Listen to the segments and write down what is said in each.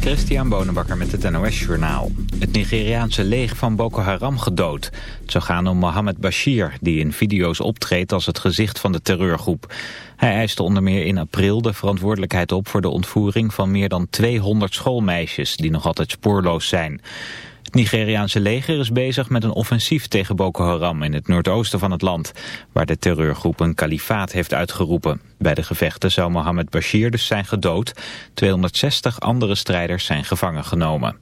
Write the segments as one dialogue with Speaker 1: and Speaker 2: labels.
Speaker 1: Christian Bonenbakker met het NOS Journaal. Het Nigeriaanse leger van Boko Haram gedood. Het zou gaan om Mohamed Bashir, die in video's optreedt als het gezicht van de terreurgroep. Hij eiste onder meer in april de verantwoordelijkheid op voor de ontvoering van meer dan 200 schoolmeisjes die nog altijd spoorloos zijn. Het Nigeriaanse leger is bezig met een offensief tegen Boko Haram in het noordoosten van het land, waar de terreurgroep een kalifaat heeft uitgeroepen. Bij de gevechten zou Mohamed Bashir dus zijn gedood, 260 andere strijders zijn gevangen genomen.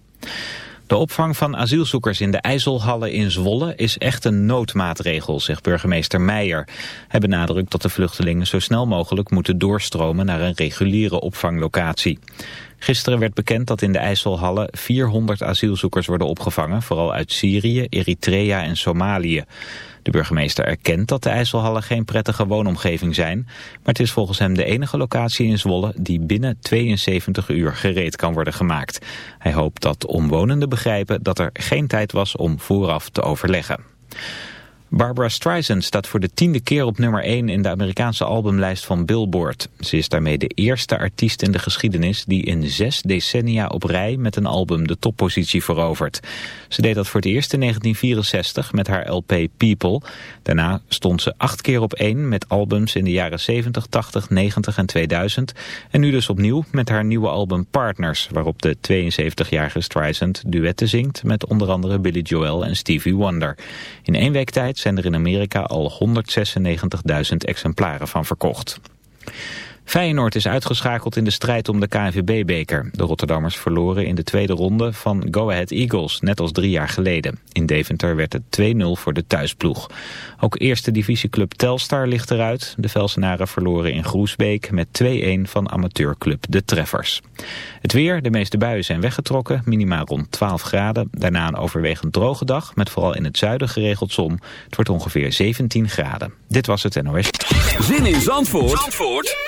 Speaker 1: De opvang van asielzoekers in de IJsselhallen in Zwolle is echt een noodmaatregel, zegt burgemeester Meijer. Hij benadrukt dat de vluchtelingen zo snel mogelijk moeten doorstromen naar een reguliere opvanglocatie. Gisteren werd bekend dat in de IJsselhallen 400 asielzoekers worden opgevangen, vooral uit Syrië, Eritrea en Somalië. De burgemeester erkent dat de IJsselhallen geen prettige woonomgeving zijn, maar het is volgens hem de enige locatie in Zwolle die binnen 72 uur gereed kan worden gemaakt. Hij hoopt dat omwonenden begrijpen dat er geen tijd was om vooraf te overleggen. Barbara Streisand staat voor de tiende keer op nummer 1 in de Amerikaanse albumlijst van Billboard. Ze is daarmee de eerste artiest in de geschiedenis die in zes decennia op rij met een album de toppositie verovert. Ze deed dat voor het eerst in 1964 met haar LP People. Daarna stond ze acht keer op één met albums in de jaren 70, 80, 90 en 2000. En nu dus opnieuw met haar nieuwe album Partners, waarop de 72-jarige Streisand duetten zingt met onder andere Billy Joel en Stevie Wonder. In één week tijd zijn er in Amerika al 196.000 exemplaren van verkocht. Feyenoord is uitgeschakeld in de strijd om de KNVB-beker. De Rotterdammers verloren in de tweede ronde van Go Ahead Eagles, net als drie jaar geleden. In Deventer werd het 2-0 voor de thuisploeg. Ook eerste divisieclub Telstar ligt eruit. De Velsenaren verloren in Groesbeek met 2-1 van amateurclub De Treffers. Het weer, de meeste buien zijn weggetrokken, minimaal rond 12 graden. Daarna een overwegend droge dag, met vooral in het zuiden geregeld zon. Het wordt ongeveer 17 graden. Dit was het NOS.
Speaker 2: Zin in Zandvoort, Zandvoort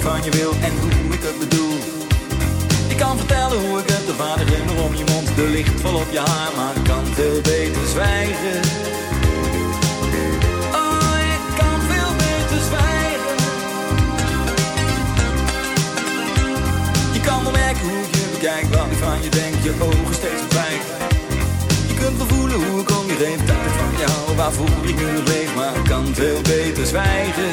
Speaker 3: van je wil en hoe ik het bedoel. Ik kan vertellen hoe ik het, de vader glimlach om je mond, de licht vol op je haar, maar ik kan veel beter zwijgen. Oh, ik kan veel beter zwijgen. Je kan wel merken hoe je bekijkt, wat van je denkt, je ogen steeds verdwijnt. Je kunt wel voelen hoe ik om je heen, dat ik van jou, waar voel ik nu leef, maar ik kan veel beter zwijgen.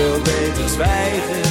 Speaker 4: Veel beter zwijgen.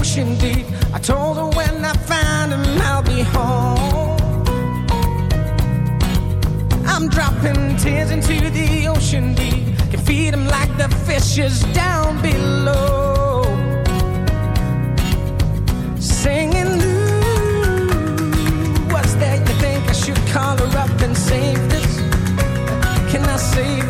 Speaker 4: ocean deep. I told her when I find him, I'll be home. I'm dropping tears into the ocean deep. Can feed him like the fishes down below. Singing, ooh, what's that you think I should call her up and save this? Can I save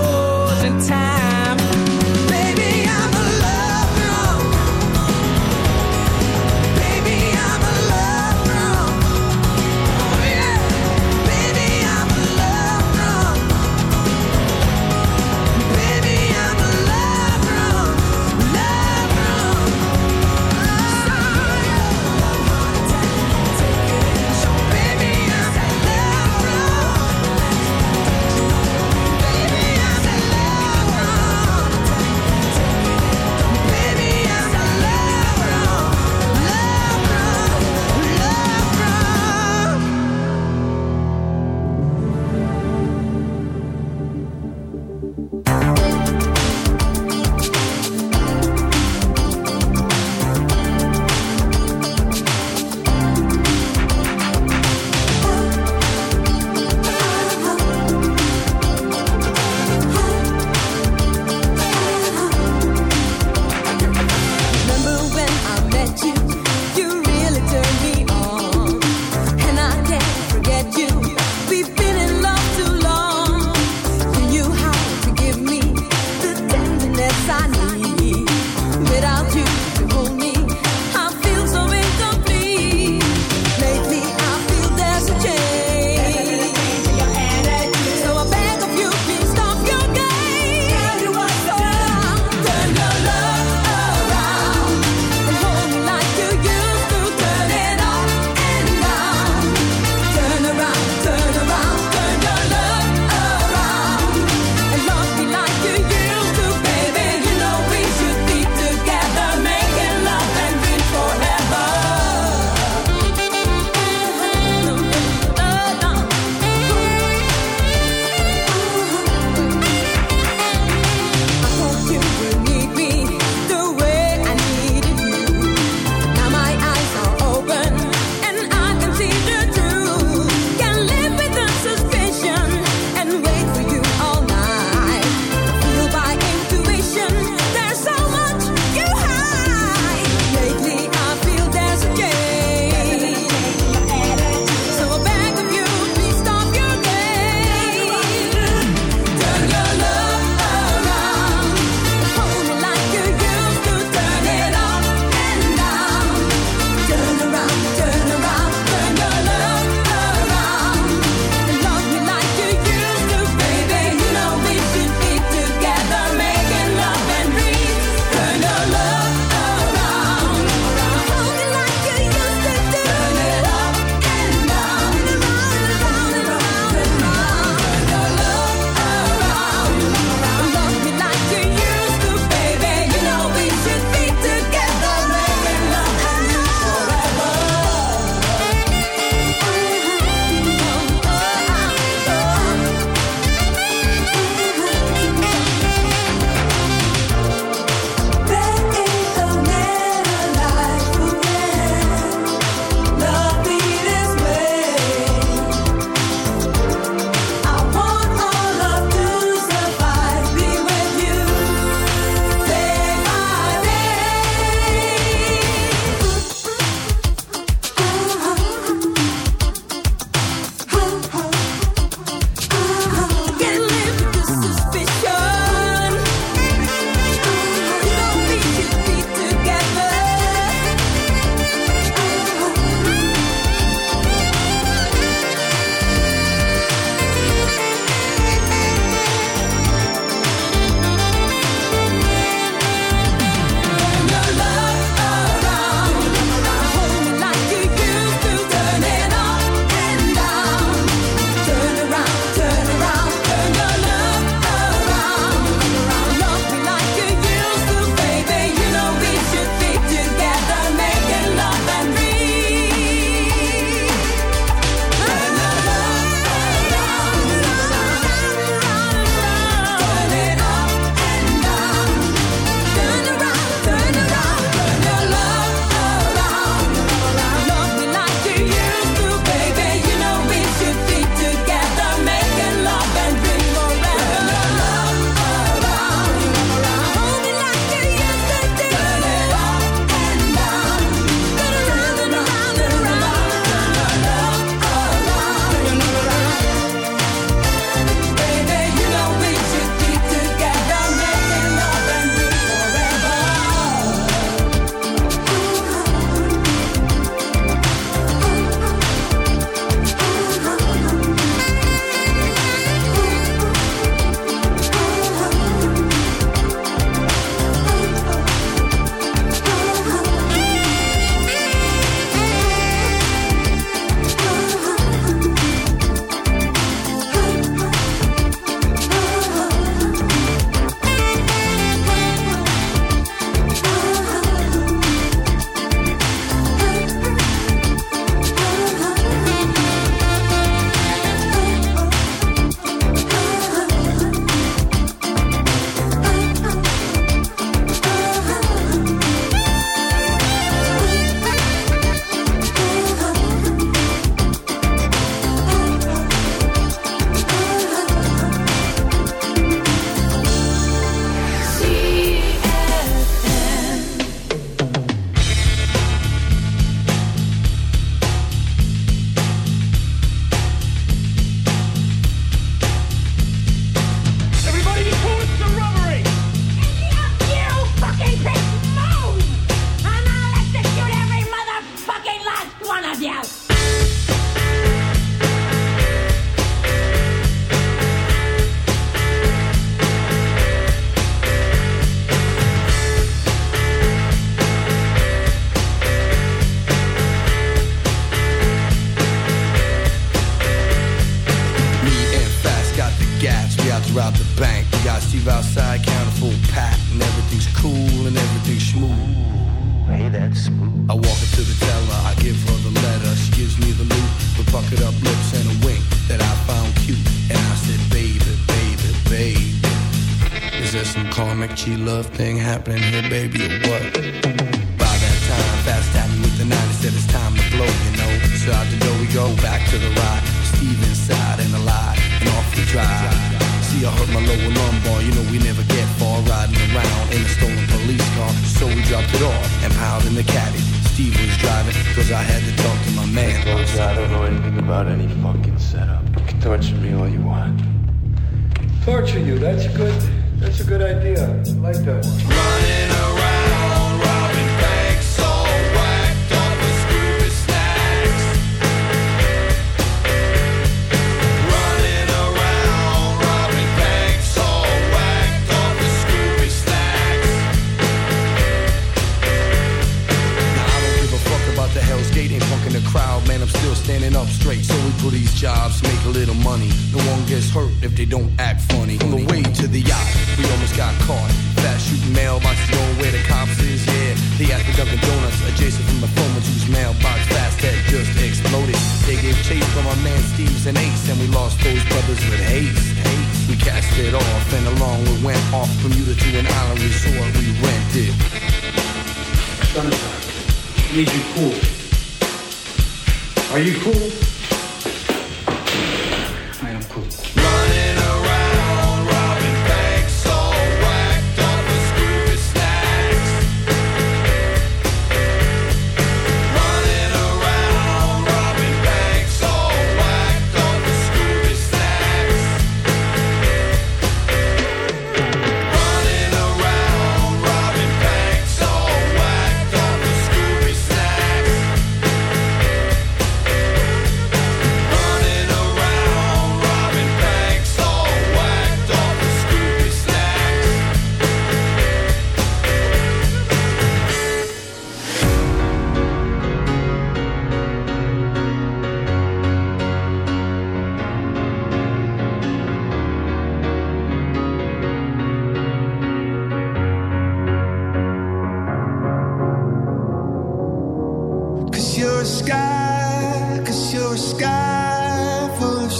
Speaker 5: happening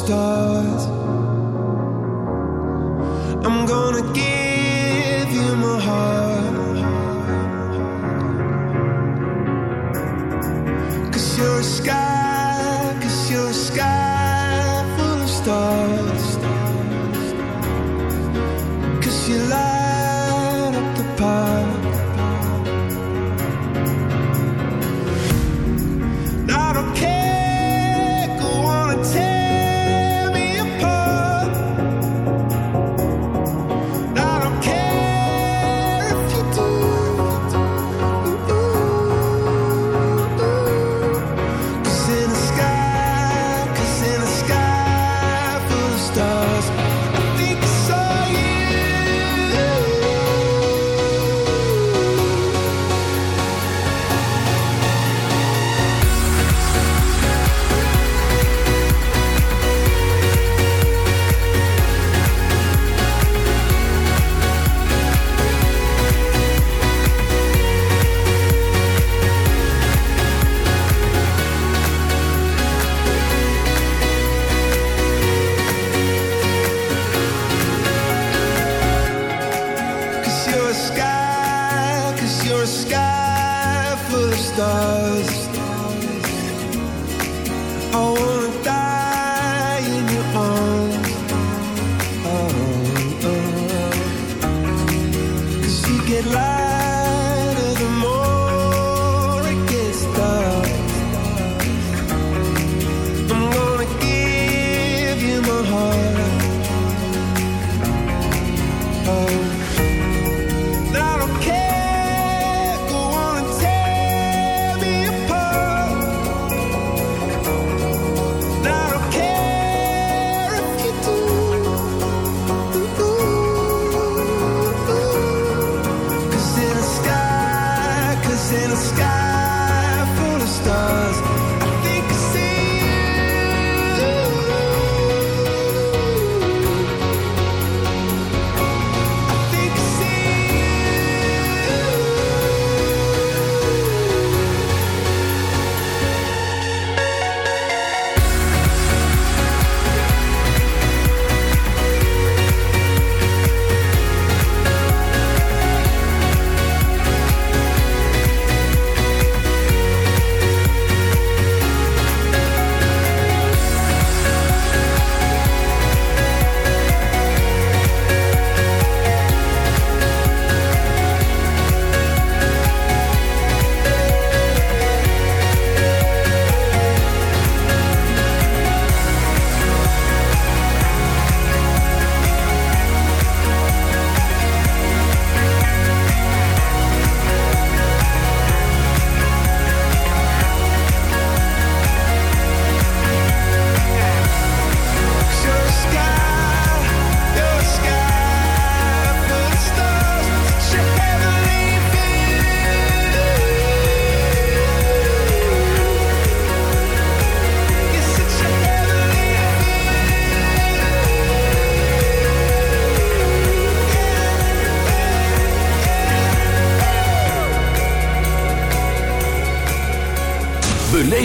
Speaker 6: stars. I'm gonna give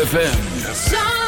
Speaker 7: ZFM.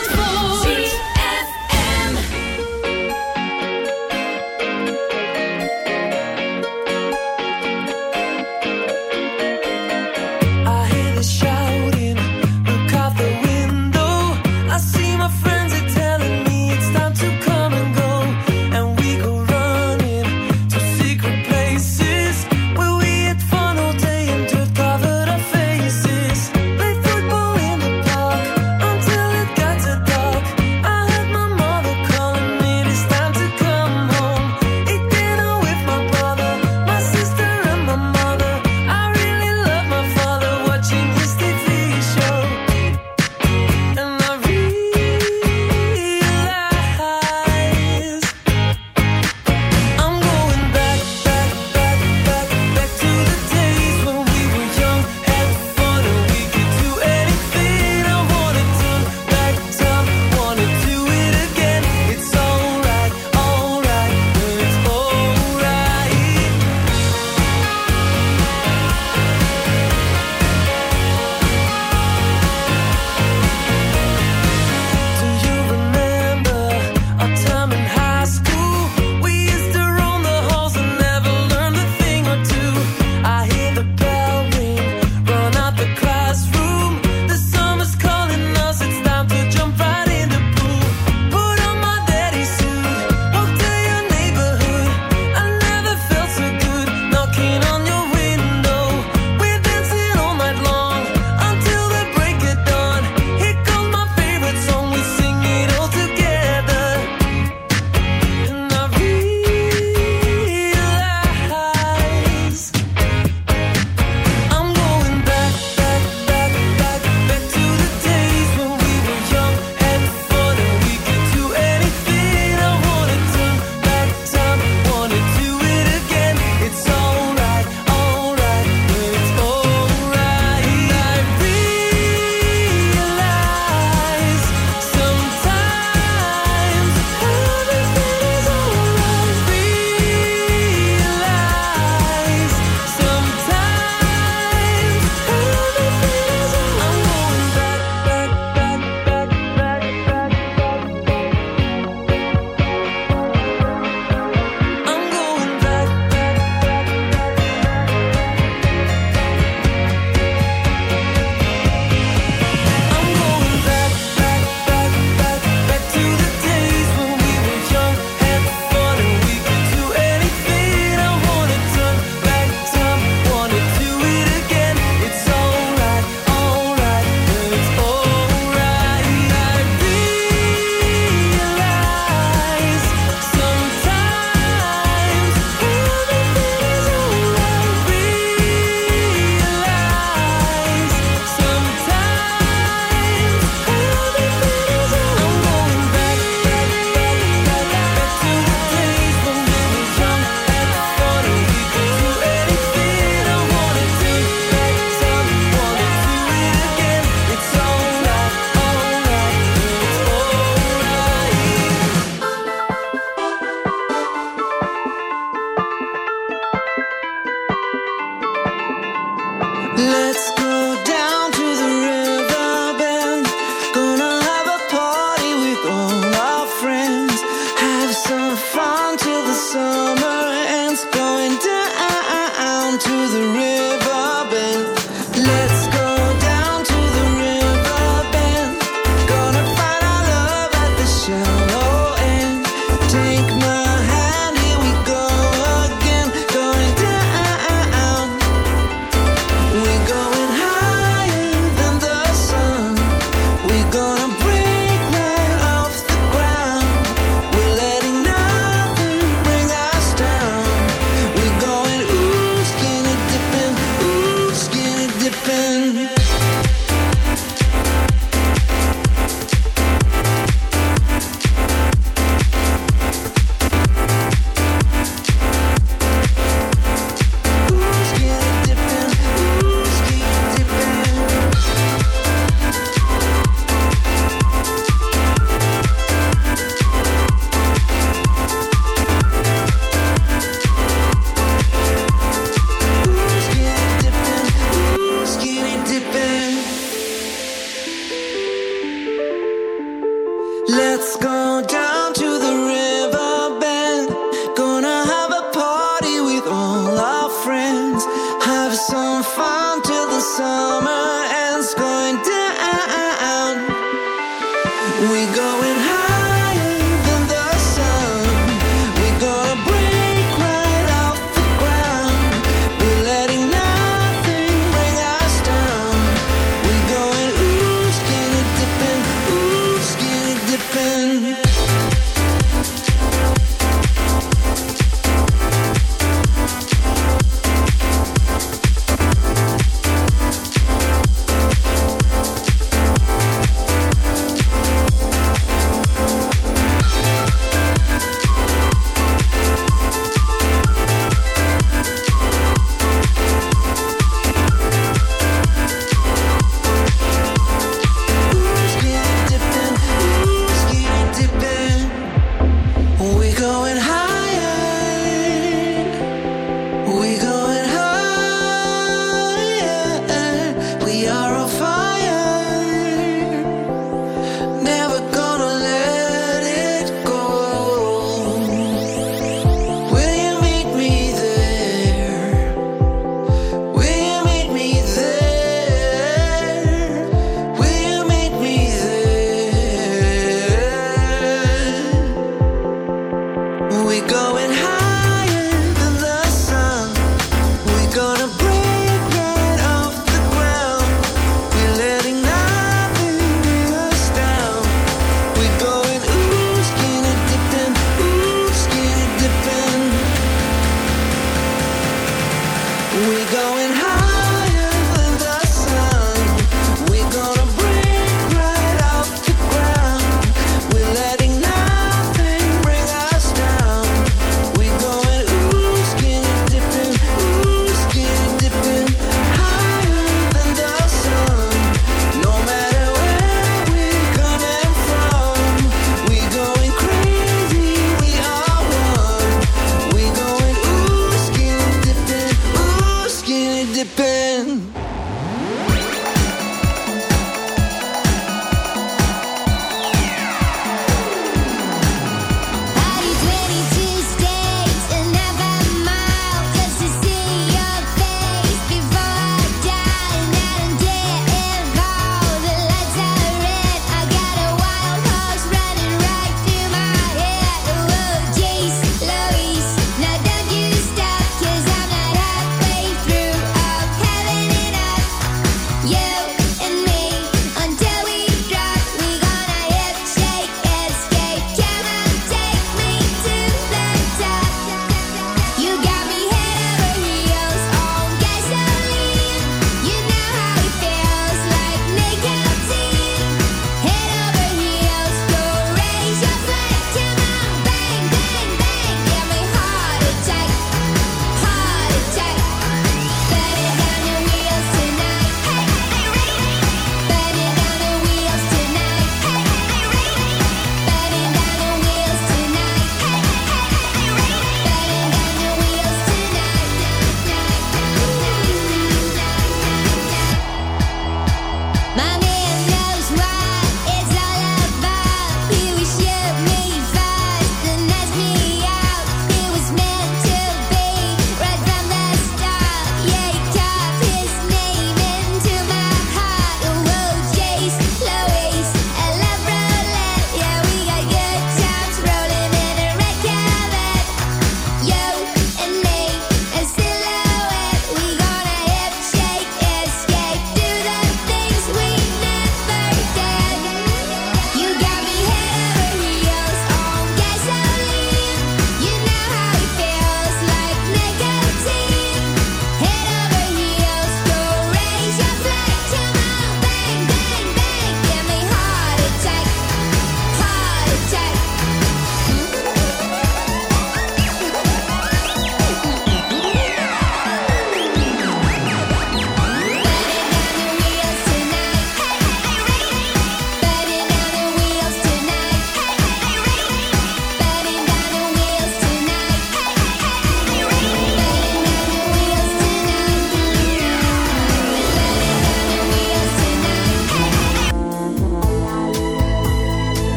Speaker 8: it?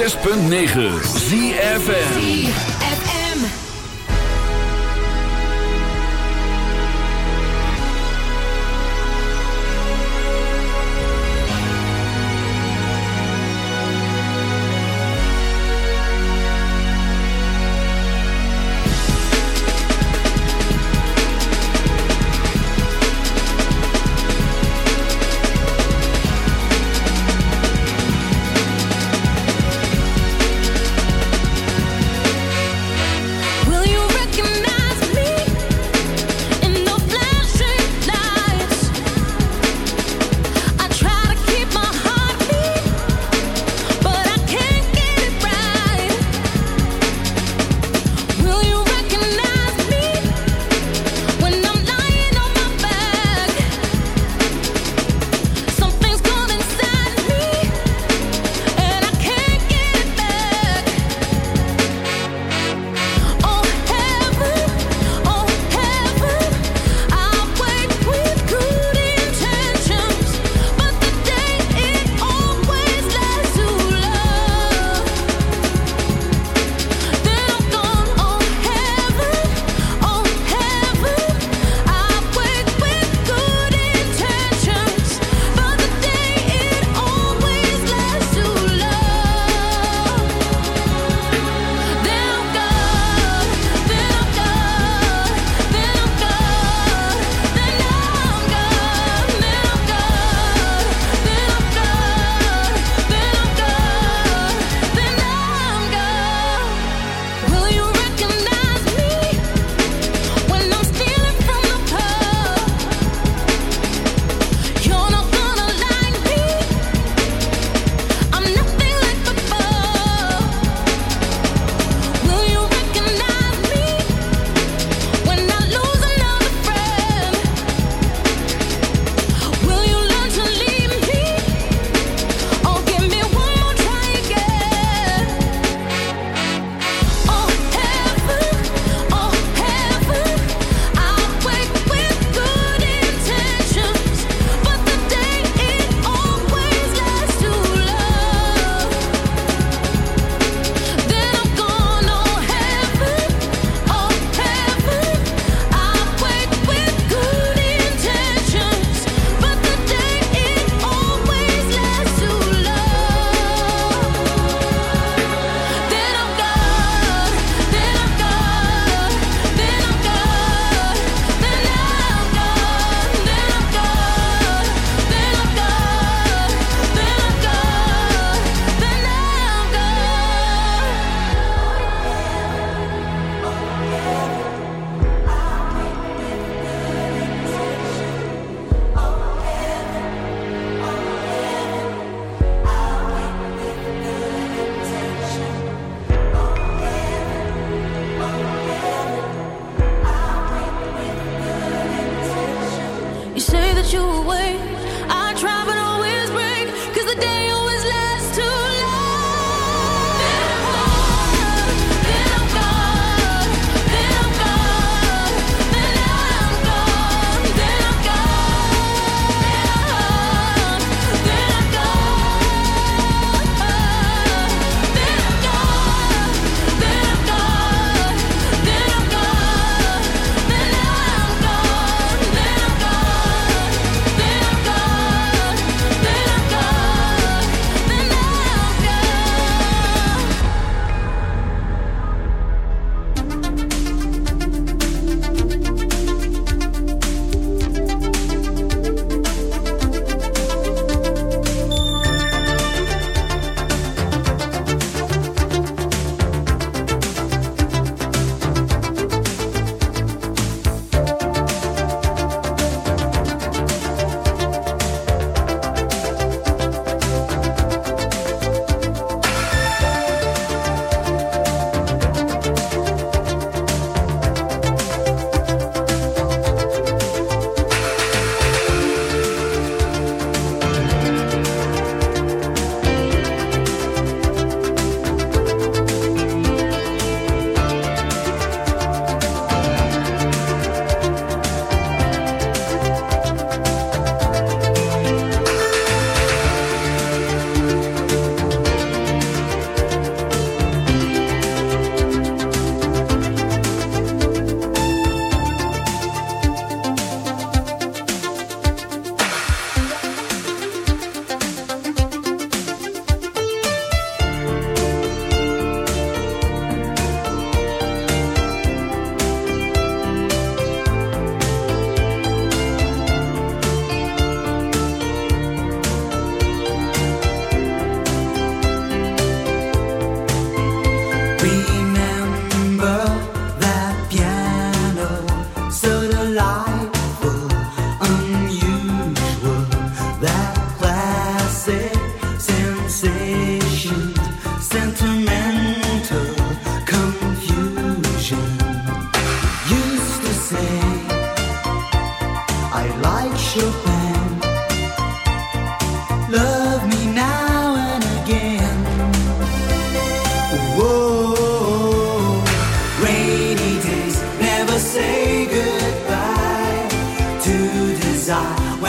Speaker 8: 6.9